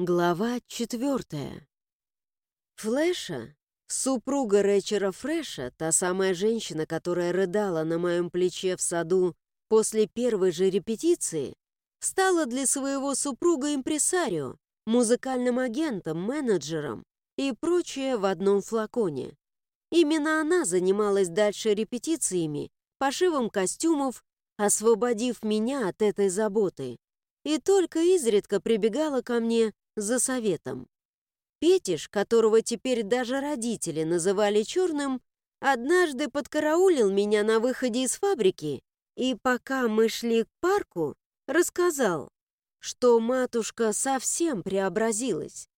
Глава четвертая. Флэша, супруга Рэчера Фрэша, та самая женщина, которая рыдала на моем плече в саду после первой же репетиции, стала для своего супруга импресарио, музыкальным агентом, менеджером и прочее в одном флаконе. Именно она занималась дальше репетициями, пошивом костюмов, освободив меня от этой заботы. И только изредка прибегала ко мне за советом. Петиш, которого теперь даже родители называли черным, однажды подкараулил меня на выходе из фабрики и, пока мы шли к парку, рассказал, что матушка совсем преобразилась.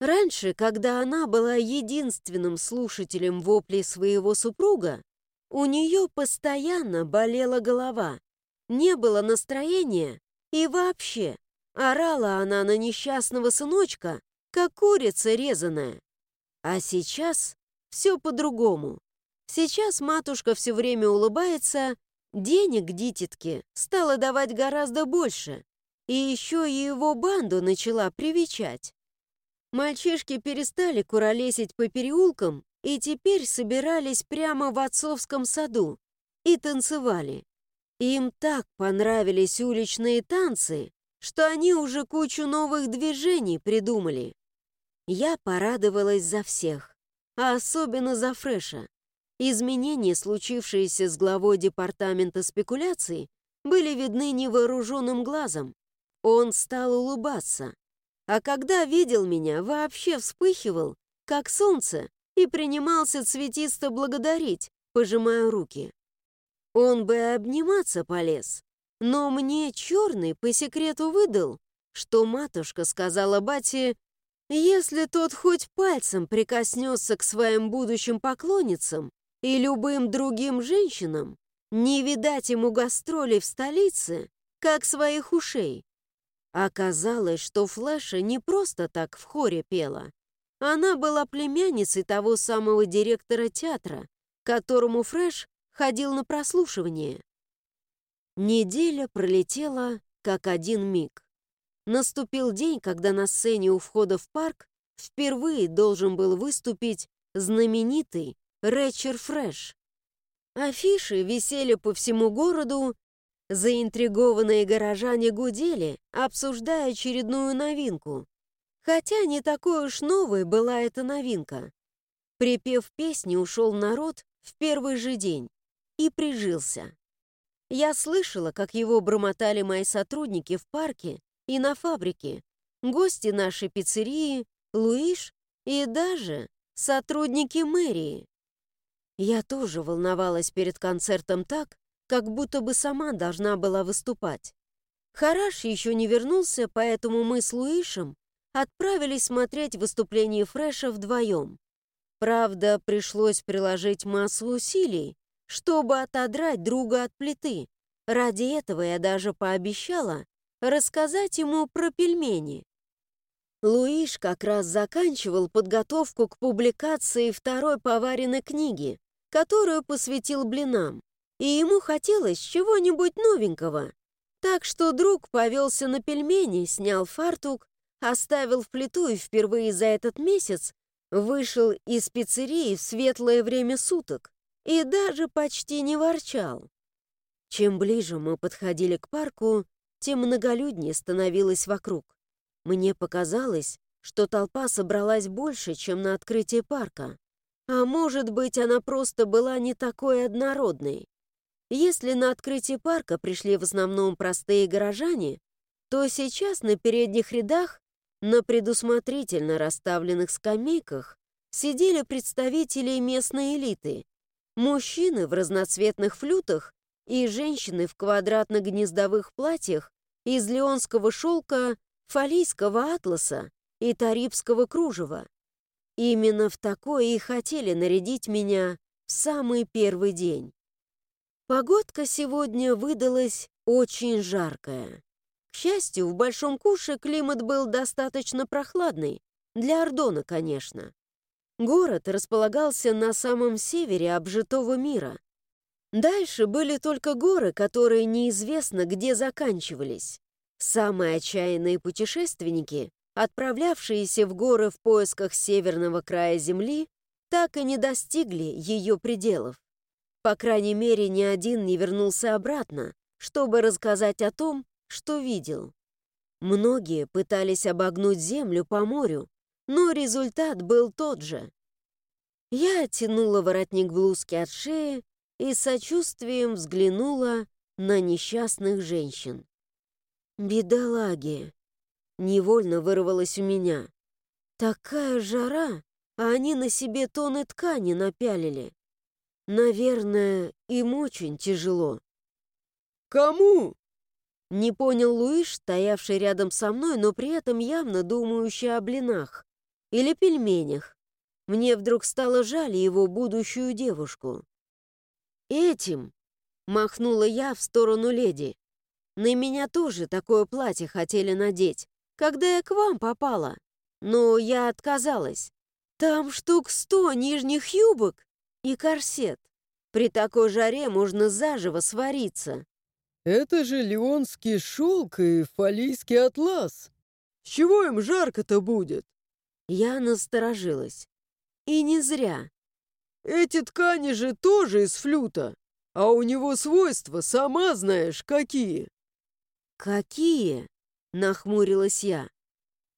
Раньше, когда она была единственным слушателем воплей своего супруга, у нее постоянно болела голова, не было настроения и вообще Орала она на несчастного сыночка, как курица резаная. А сейчас все по-другому. Сейчас матушка все время улыбается, денег дитятке стала давать гораздо больше, и еще и его банду начала привечать. Мальчишки перестали куролесить по переулкам и теперь собирались прямо в отцовском саду и танцевали. Им так понравились уличные танцы, что они уже кучу новых движений придумали. Я порадовалась за всех, а особенно за Фреша. Изменения, случившиеся с главой департамента спекуляций, были видны невооруженным глазом. Он стал улыбаться. А когда видел меня, вообще вспыхивал, как солнце, и принимался цветисто благодарить, пожимая руки. Он бы обниматься полез, но мне черный по секрету выдал, что матушка сказала бате, если тот хоть пальцем прикоснется к своим будущим поклонницам и любым другим женщинам, не видать ему гастролей в столице, как своих ушей. Оказалось, что Флэша не просто так в хоре пела. Она была племянницей того самого директора театра, которому Фрэш ходил на прослушивание. Неделя пролетела, как один миг. Наступил день, когда на сцене у входа в парк впервые должен был выступить знаменитый Рэчер Фрэш. Афиши висели по всему городу, заинтригованные горожане гудели, обсуждая очередную новинку. Хотя не такой уж новой была эта новинка. Припев песни ушел народ в первый же день и прижился. Я слышала, как его бормотали мои сотрудники в парке и на фабрике, гости нашей пиццерии, Луиш и даже сотрудники мэрии. Я тоже волновалась перед концертом так, как будто бы сама должна была выступать. Хараш еще не вернулся, поэтому мы с Луишем отправились смотреть выступление Фреша вдвоем. Правда, пришлось приложить массу усилий, чтобы отодрать друга от плиты. Ради этого я даже пообещала рассказать ему про пельмени. Луиш как раз заканчивал подготовку к публикации второй поваренной книги, которую посвятил блинам, и ему хотелось чего-нибудь новенького. Так что друг повелся на пельмени, снял фартук, оставил в плиту и впервые за этот месяц вышел из пиццерии в светлое время суток и даже почти не ворчал. Чем ближе мы подходили к парку, тем многолюднее становилось вокруг. Мне показалось, что толпа собралась больше, чем на открытии парка. А может быть, она просто была не такой однородной. Если на открытие парка пришли в основном простые горожане, то сейчас на передних рядах, на предусмотрительно расставленных скамейках, сидели представители местной элиты, Мужчины в разноцветных флютах и женщины в квадратно-гнездовых платьях из леонского шелка, фалийского атласа и тарибского кружева. Именно в такое и хотели нарядить меня в самый первый день. Погодка сегодня выдалась очень жаркая. К счастью, в Большом Куше климат был достаточно прохладный, для Ордона, конечно. Город располагался на самом севере обжитого мира. Дальше были только горы, которые неизвестно где заканчивались. Самые отчаянные путешественники отправлявшиеся в горы в поисках северного края Земли, так и не достигли ее пределов. По крайней мере, ни один не вернулся обратно, чтобы рассказать о том, что видел. Многие пытались обогнуть Землю по морю, но результат был тот же. Я оттянула воротник блузки от шеи и сочувствием взглянула на несчастных женщин. «Бедолаги!» — невольно вырвалось у меня. «Такая жара, а они на себе тоны ткани напялили. Наверное, им очень тяжело». «Кому?» Не понял Луиш, стоявший рядом со мной, но при этом явно думающий о блинах или пельменях. Мне вдруг стало жаль его будущую девушку. «Этим!» — махнула я в сторону леди. «На меня тоже такое платье хотели надеть, когда я к вам попала, но я отказалась. Там штук сто нижних юбок и корсет. При такой жаре можно заживо свариться. Это же леонский шелк и фалийский атлас. С чего им жарко-то будет? Я насторожилась. И не зря. Эти ткани же тоже из флюта, а у него свойства, сама знаешь, какие. Какие? Нахмурилась я.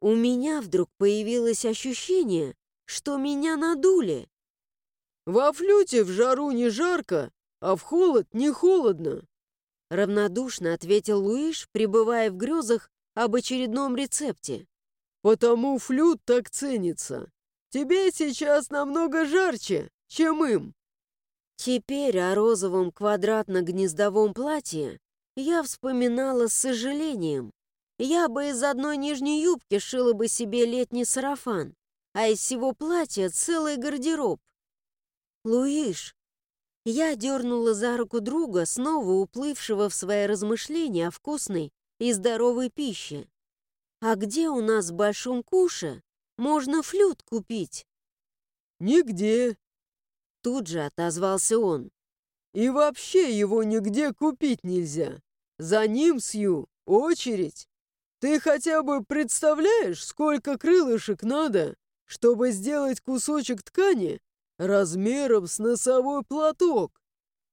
У меня вдруг появилось ощущение, что меня надули. Во флюте в жару не жарко, а в холод не холодно. Равнодушно ответил Луиш, пребывая в грезах об очередном рецепте. «Потому флют так ценится. Тебе сейчас намного жарче, чем им». Теперь о розовом квадратно-гнездовом платье я вспоминала с сожалением. Я бы из одной нижней юбки шила бы себе летний сарафан, а из всего платья целый гардероб. «Луиш, я дернула за руку друга, снова уплывшего в свои размышления о вкусной и здоровой пище. «А где у нас в Большом Куше можно флют купить?» «Нигде», — тут же отозвался он. «И вообще его нигде купить нельзя. За ним, Сью, очередь. Ты хотя бы представляешь, сколько крылышек надо, чтобы сделать кусочек ткани, размером с носовой платок.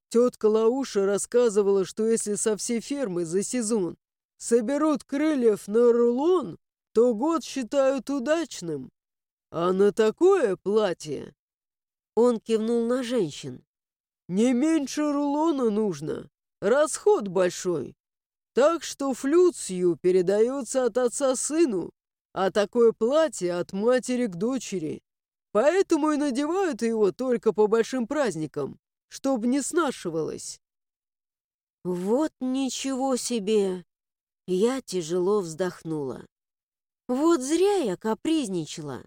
Тетка Лауша рассказывала, что если со всей фермы за сезон соберут крыльев на рулон, то год считают удачным. А на такое платье... Он кивнул на женщин. Не меньше рулона нужно. Расход большой. Так что флюцию передается от отца сыну, а такое платье от матери к дочери. Поэтому и надевают его только по большим праздникам, чтобы не снашивалось. Вот ничего себе! Я тяжело вздохнула. Вот зря я капризничала.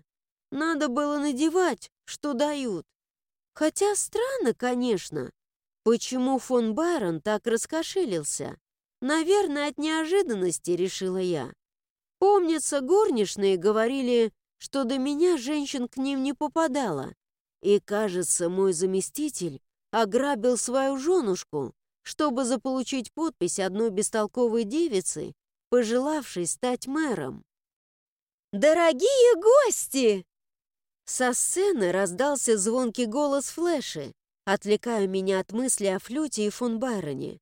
Надо было надевать, что дают. Хотя странно, конечно, почему фон Байрон так раскошелился. Наверное, от неожиданности, решила я. Помнится, горничные говорили, что до меня женщин к ним не попадало. И, кажется, мой заместитель ограбил свою женушку, чтобы заполучить подпись одной бестолковой девицы, пожелавшей стать мэром. «Дорогие гости!» Со сцены раздался звонкий голос Флэши, отвлекая меня от мысли о флюте и фон Байроне.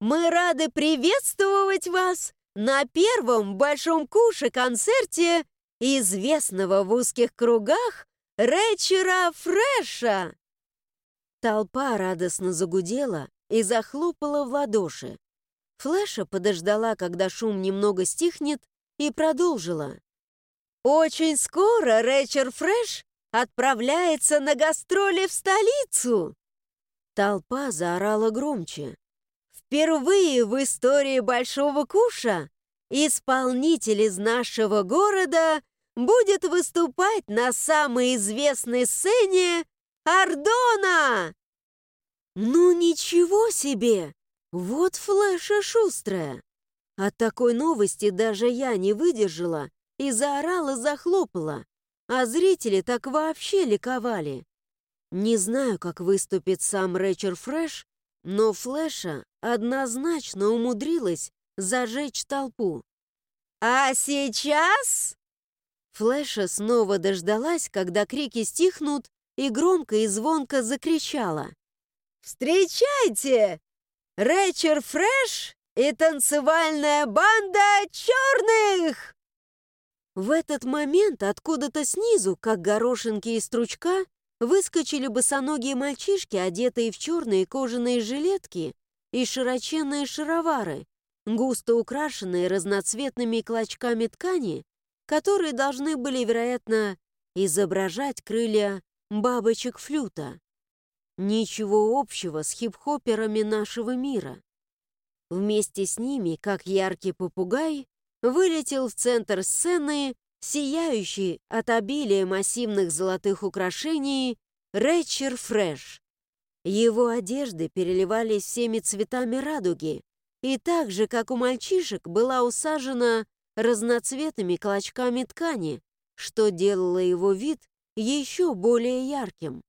«Мы рады приветствовать вас на первом Большом Куше-концерте известного в узких кругах Рэчера Фреша. Толпа радостно загудела и захлопала в ладоши. Флэша подождала, когда шум немного стихнет, и продолжила. «Очень скоро Рэчер Фреш отправляется на гастроли в столицу!» Толпа заорала громче. «Впервые в истории Большого Куша исполнитель из нашего города будет выступать на самой известной сцене Ардона. Ну ничего себе! Вот флеша шустрая. От такой новости даже я не выдержала и заорала, захлопала, а зрители так вообще ликовали. Не знаю, как выступит сам Рэчер Фрэш, но Флэша однозначно умудрилась зажечь толпу. «А сейчас Флэша снова дождалась, когда крики стихнут, и громко и звонко закричала. «Встречайте! Рэчер Фрэш и танцевальная банда черных!» В этот момент откуда-то снизу, как горошинки из стручка, выскочили босоногие мальчишки, одетые в черные кожаные жилетки и широченные шаровары, густо украшенные разноцветными клочками ткани, которые должны были, вероятно, изображать крылья бабочек-флюта. Ничего общего с хип-хоперами нашего мира. Вместе с ними, как яркий попугай, вылетел в центр сцены, сияющий от обилия массивных золотых украшений, Рэчер Фрэш. Его одежды переливались всеми цветами радуги, и так же, как у мальчишек, была усажена разноцветными клочками ткани, что делало его вид еще более ярким.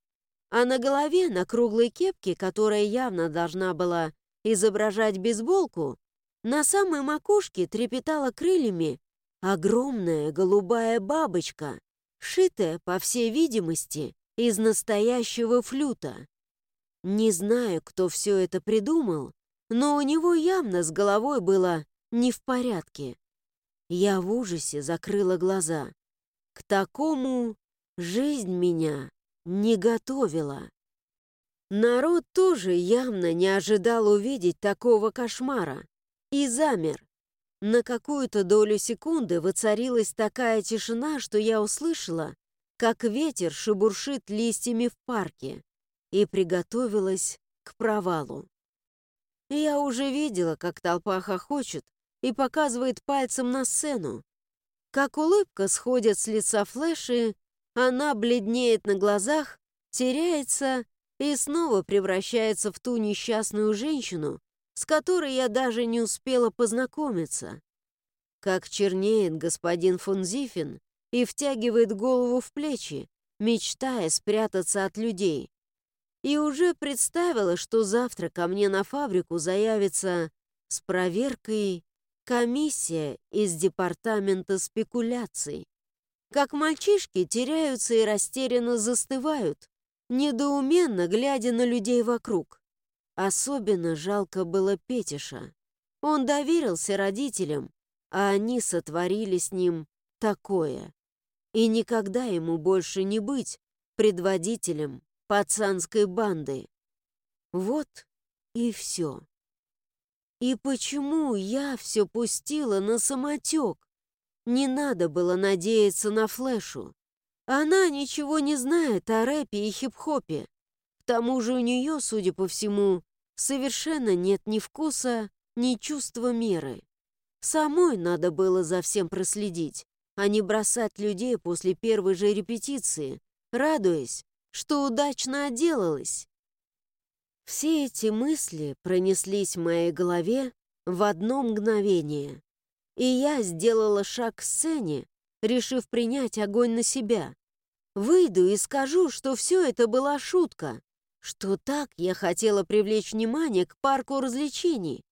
А на голове, на круглой кепке, которая явно должна была изображать бейсболку, на самой макушке трепетала крыльями огромная голубая бабочка, шитая, по всей видимости, из настоящего флюта. Не знаю, кто все это придумал, но у него явно с головой было не в порядке. Я в ужасе закрыла глаза. К такому жизнь меня не готовила. Народ тоже явно не ожидал увидеть такого кошмара и замер. На какую-то долю секунды воцарилась такая тишина, что я услышала, как ветер шебуршит листьями в парке, и приготовилась к провалу. Я уже видела, как толпа хохочет и показывает пальцем на сцену. Как улыбка сходит с лица Флэши, она бледнеет на глазах, теряется и снова превращается в ту несчастную женщину, с которой я даже не успела познакомиться. Как чернеет господин фон Зифин и втягивает голову в плечи, мечтая спрятаться от людей. И уже представила, что завтра ко мне на фабрику заявится с проверкой комиссия из департамента спекуляций. Как мальчишки теряются и растерянно застывают, недоуменно глядя на людей вокруг. Особенно жалко было Петиша. Он доверился родителям, а они сотворили с ним такое. И никогда ему больше не быть предводителем пацанской банды. Вот и все. И почему я все пустила на самотек? Не надо было надеяться на Флэшу. Она ничего не знает о рэпе и хип-хопе. К тому же у нее, судя по всему, совершенно нет ни вкуса, ни чувства меры. Самой надо было за всем проследить, а не бросать людей после первой же репетиции, радуясь, что удачно отделалась. Все эти мысли пронеслись в моей голове в одно мгновение, и я сделала шаг к сцене, решив принять огонь на себя. Выйду и скажу, что все это была шутка, что так я хотела привлечь внимание к парку развлечений.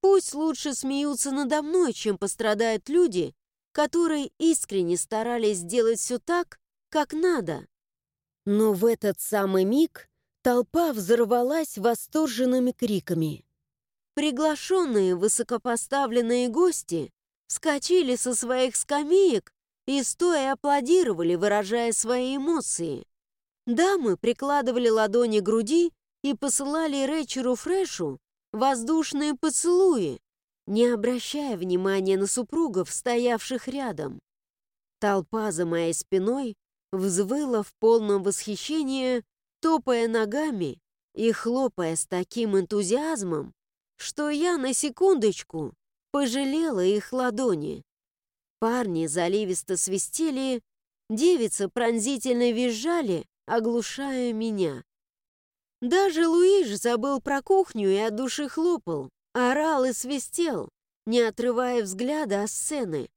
Пусть лучше смеются надо мной, чем пострадают люди, которые искренне старались сделать все так, как надо. Но в этот самый миг толпа взорвалась восторженными криками. Приглашенные высокопоставленные гости вскочили со своих скамеек и стоя аплодировали, выражая свои эмоции. Дамы прикладывали ладони к груди и посылали Рэчеру Фрешу воздушные поцелуи, не обращая внимания на супругов, стоявших рядом. Толпа за моей спиной взвыла в полном восхищении, топая ногами и хлопая с таким энтузиазмом, что я на секундочку пожалела их ладони. Парни заливисто свистели, девицы пронзительно визжали, оглушая меня. Даже Луиш забыл про кухню и от души хлопал, орал и свистел, не отрывая взгляда от сцены.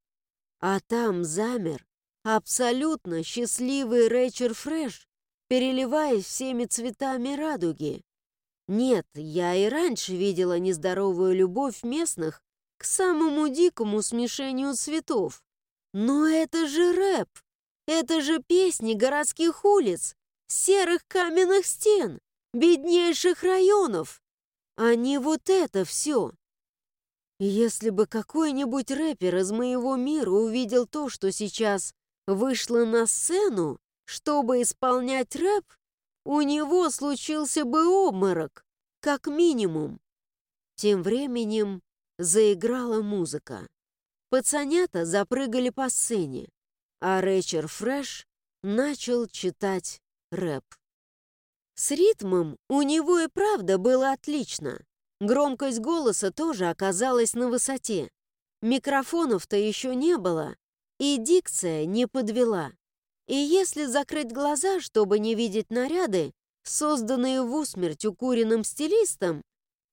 А там замер абсолютно счастливый Рэчер Фреш, переливаясь всеми цветами радуги. Нет, я и раньше видела нездоровую любовь местных к самому дикому смешению цветов. Но это же рэп! Это же песни городских улиц, серых каменных стен, беднейших районов, а не вот это все. Если бы какой-нибудь рэпер из моего мира увидел то, что сейчас вышло на сцену, чтобы исполнять рэп, у него случился бы обморок, как минимум. Тем временем заиграла музыка. Пацанята запрыгали по сцене, а Рэчер Фрэш начал читать рэп. С ритмом у него и правда было отлично. Громкость голоса тоже оказалась на высоте. Микрофонов-то еще не было, и дикция не подвела. И если закрыть глаза, чтобы не видеть наряды, созданные в усмерть укуренным стилистом,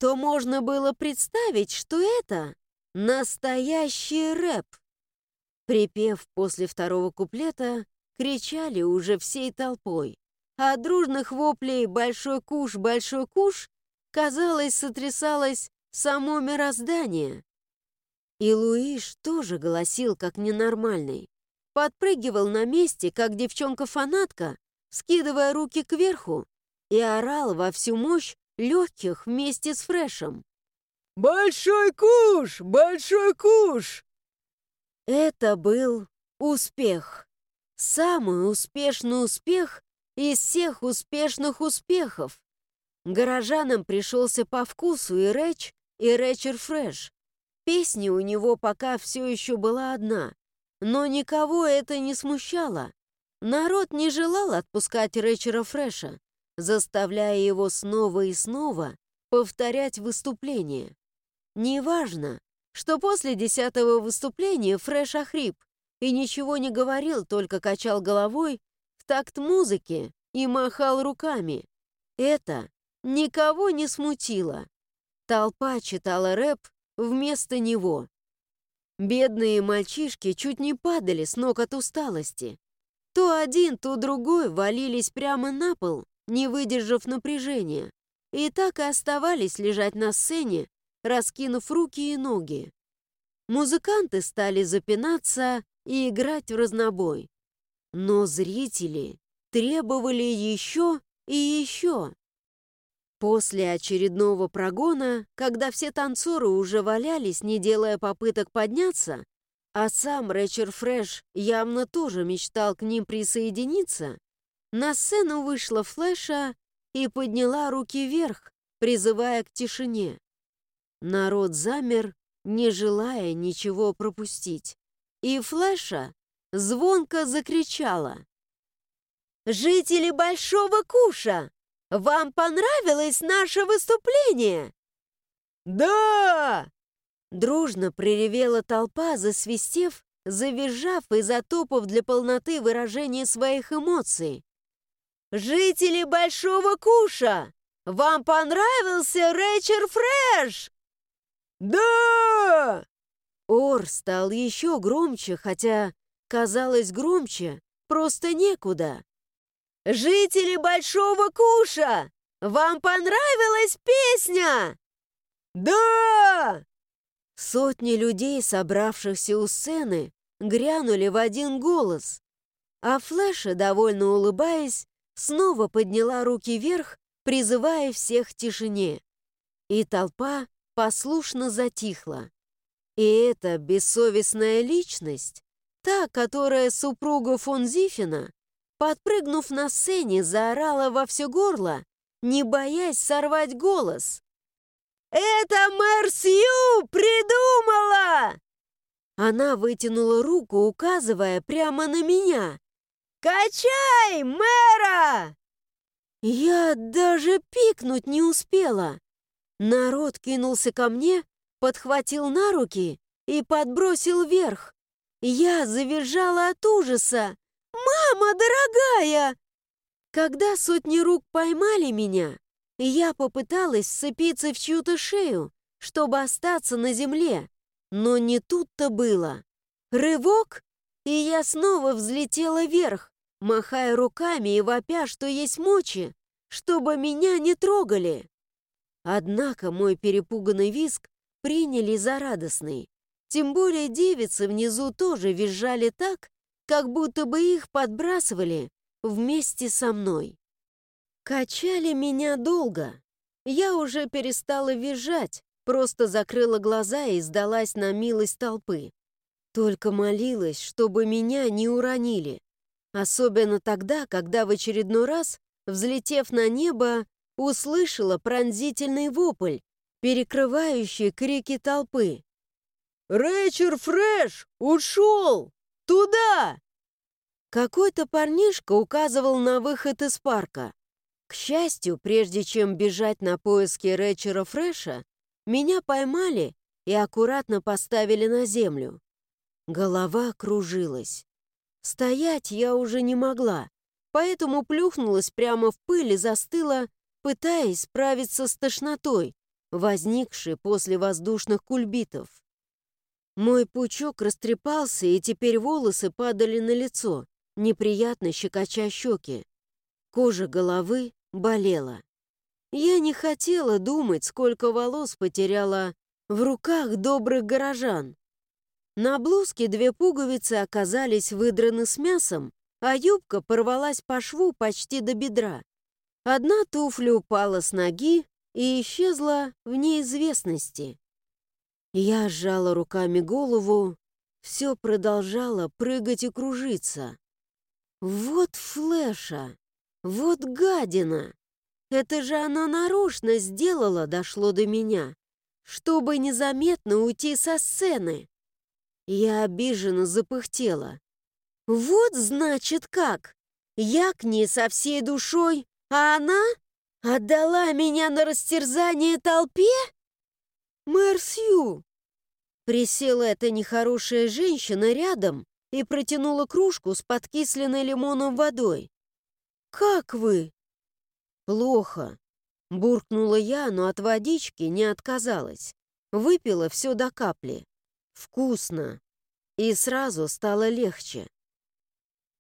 то можно было представить, что это настоящий рэп. Припев после второго куплета, кричали уже всей толпой а дружных воплей «Большой куш! Большой куш!» казалось, сотрясалось само мироздание. И Луиш тоже голосил как ненормальный. Подпрыгивал на месте, как девчонка-фанатка, скидывая руки кверху, и орал во всю мощь легких вместе с Фрешем. «Большой куш! Большой куш!» Это был успех. Самый успешный успех из всех успешных успехов. Горожанам пришелся по вкусу и Рэч, и Рэчер Фрэш. Песня у него пока все еще была одна, но никого это не смущало. Народ не желал отпускать Рэчера Фрэша, заставляя его снова и снова повторять выступление. Неважно, что после десятого выступления Фрэш охрип и ничего не говорил, только качал головой в такт музыки и махал руками. Это никого не смутило. Толпа читала рэп вместо него. Бедные мальчишки чуть не падали с ног от усталости. То один, то другой валились прямо на пол, не выдержав напряжения, и так и оставались лежать на сцене, раскинув руки и ноги. Музыканты стали запинаться и играть в разнобой. Но зрители требовали еще и еще. После очередного прогона, когда все танцоры уже валялись, не делая попыток подняться, а сам Рэчер Фрэш явно тоже мечтал к ним присоединиться, на сцену вышла Флэша и подняла руки вверх, призывая к тишине. Народ замер, не желая ничего пропустить. И Флэша звонко закричала. «Жители Большого Куша, вам понравилось наше выступление?» «Да!» Дружно приревела толпа, засвистев, завизжав и затопав для полноты выражения своих эмоций. «Жители Большого Куша, вам понравился Рэчер Фрэш?» «Да!» Ор стал еще громче, хотя Казалось, громче просто некуда. «Жители Большого Куша! Вам понравилась песня?» «Да!» Сотни людей, собравшихся у сцены, грянули в один голос, а Флэша, довольно улыбаясь, снова подняла руки вверх, призывая всех к тишине. И толпа послушно затихла. И эта бессовестная личность Та, которая супруга фон Зифина, подпрыгнув на сцене, заорала во все горло, не боясь сорвать голос. «Это мэр Сью придумала!» Она вытянула руку, указывая прямо на меня. «Качай, мэра!» Я даже пикнуть не успела. Народ кинулся ко мне, подхватил на руки и подбросил вверх. Я завизжала от ужаса. «Мама дорогая!» Когда сотни рук поймали меня, я попыталась сцепиться в чью-то шею, чтобы остаться на земле, но не тут-то было. Рывок, и я снова взлетела вверх, махая руками и вопя, что есть мочи, чтобы меня не трогали. Однако мой перепуганный визг приняли за радостный. Тем более девицы внизу тоже визжали так, как будто бы их подбрасывали вместе со мной. Качали меня долго. Я уже перестала визжать, просто закрыла глаза и сдалась на милость толпы. Только молилась, чтобы меня не уронили. Особенно тогда, когда в очередной раз, взлетев на небо, услышала пронзительный вопль, перекрывающий крики толпы. «Рэчер Фрэш ушел! Туда!» Какой-то парнишка указывал на выход из парка. К счастью, прежде чем бежать на поиски Рэчера Фрэша, меня поймали и аккуратно поставили на землю. Голова кружилась. Стоять я уже не могла, поэтому плюхнулась прямо в пыль и застыла, пытаясь справиться с тошнотой, возникшей после воздушных кульбитов. Мой пучок растрепался, и теперь волосы падали на лицо, неприятно щекоча щеки. Кожа головы болела. Я не хотела думать, сколько волос потеряла в руках добрых горожан. На блузке две пуговицы оказались выдраны с мясом, а юбка порвалась по шву почти до бедра. Одна туфля упала с ноги и исчезла в неизвестности. Я сжала руками голову, все продолжало прыгать и кружиться. Вот флеша, вот гадина. Это же она нарочно сделала, дошло до меня, чтобы незаметно уйти со сцены. Я обиженно запыхтела. Вот значит как! Я к ней со всей душой, а она отдала меня на растерзание толпе? Мэр Сью! Присела эта нехорошая женщина рядом и протянула кружку с подкисленной лимоном водой. «Как вы?» «Плохо», — буркнула я, но от водички не отказалась. Выпила все до капли. Вкусно. И сразу стало легче.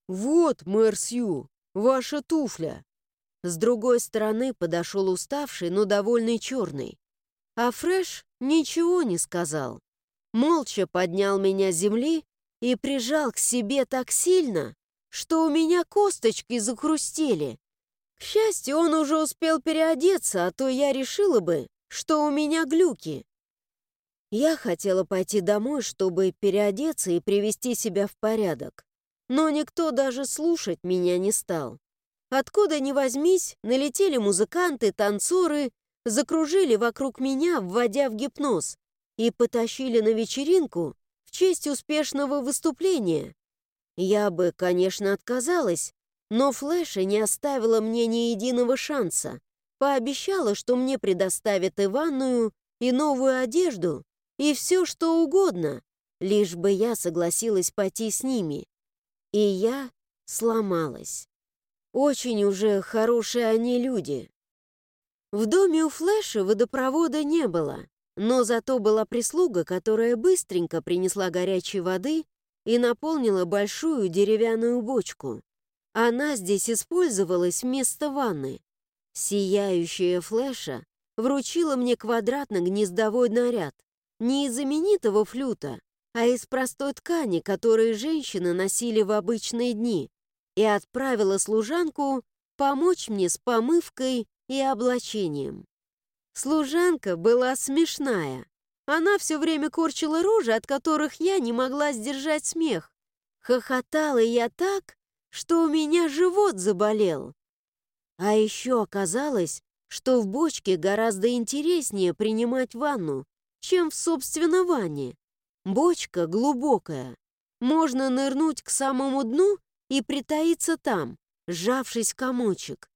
«Вот, мэр Сью, ваша туфля!» С другой стороны подошел уставший, но довольный черный. А Фреш ничего не сказал. Молча поднял меня с земли и прижал к себе так сильно, что у меня косточки захрустели. К счастью, он уже успел переодеться, а то я решила бы, что у меня глюки. Я хотела пойти домой, чтобы переодеться и привести себя в порядок. Но никто даже слушать меня не стал. Откуда ни возьмись, налетели музыканты, танцоры, закружили вокруг меня, вводя в гипноз, и потащили на вечеринку в честь успешного выступления. Я бы, конечно, отказалась, но Флэша не оставила мне ни единого шанса. Пообещала, что мне предоставят и ванную, и новую одежду, и все, что угодно, лишь бы я согласилась пойти с ними. И я сломалась. Очень уже хорошие они люди. В доме у Флэша водопровода не было, но зато была прислуга, которая быстренько принесла горячей воды и наполнила большую деревянную бочку. Она здесь использовалась вместо ванны. Сияющая Флэша вручила мне квадратно-гнездовой наряд, не из знаменитого флюта, а из простой ткани, которую женщины носили в обычные дни, и отправила служанку помочь мне с помывкой и облачением. Служанка была смешная. Она все время корчила рожи, от которых я не могла сдержать смех. Хохотала я так, что у меня живот заболел. А еще оказалось, что в бочке гораздо интереснее принимать ванну, чем в собственно ванне. Бочка глубокая. Можно нырнуть к самому дну и притаиться там, сжавшись в комочек.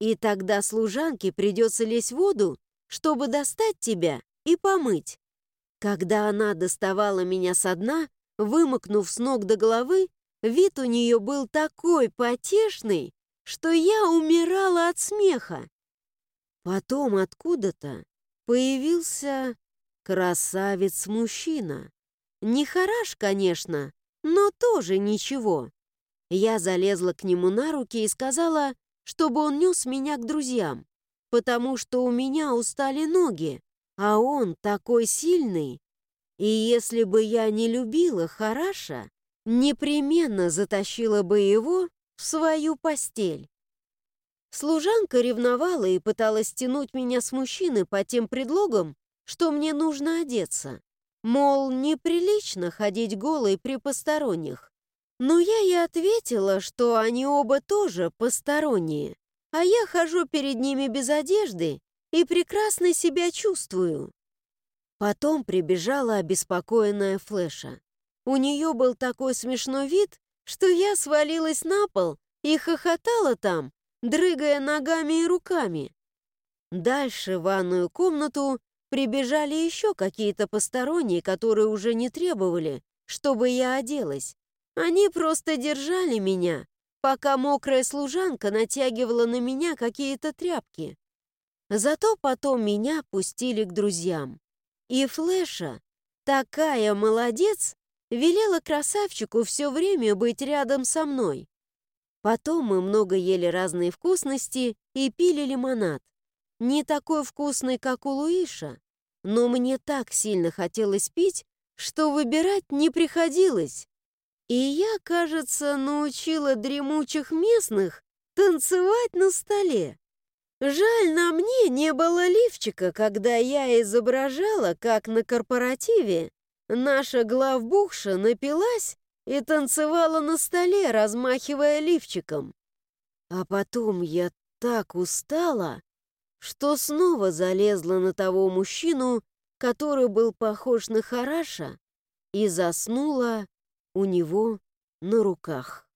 И тогда служанке придется лезть в воду, чтобы достать тебя и помыть. Когда она доставала меня со дна, вымокнув с ног до головы, вид у нее был такой потешный, что я умирала от смеха. Потом откуда-то появился Красавец-мужчина. Не хорош, конечно, но тоже ничего. Я залезла к нему на руки и сказала, чтобы он нес меня к друзьям, потому что у меня устали ноги, а он такой сильный. И если бы я не любила Хараша, непременно затащила бы его в свою постель. Служанка ревновала и пыталась тянуть меня с мужчины по тем предлогам, что мне нужно одеться. Мол, неприлично ходить голой при посторонних. Но я и ответила, что они оба тоже посторонние, а я хожу перед ними без одежды и прекрасно себя чувствую. Потом прибежала обеспокоенная Флэша. У нее был такой смешной вид, что я свалилась на пол и хохотала там, дрыгая ногами и руками. Дальше в ванную комнату прибежали еще какие-то посторонние, которые уже не требовали, чтобы я оделась. Они просто держали меня, пока мокрая служанка натягивала на меня какие-то тряпки. Зато потом меня пустили к друзьям. И Флэша, такая молодец, велела красавчику все время быть рядом со мной. Потом мы много ели разные вкусности и пили лимонад. Не такой вкусный, как у Луиша, но мне так сильно хотелось пить, что выбирать не приходилось. И я, кажется, научила дремучих местных танцевать на столе. Жаль, на мне не было лифчика, когда я изображала, как на корпоративе наша главбухша напилась и танцевала на столе, размахивая лифчиком. А потом я так устала, что снова залезла на того мужчину, который был похож на Хараша, и заснула у него на руках.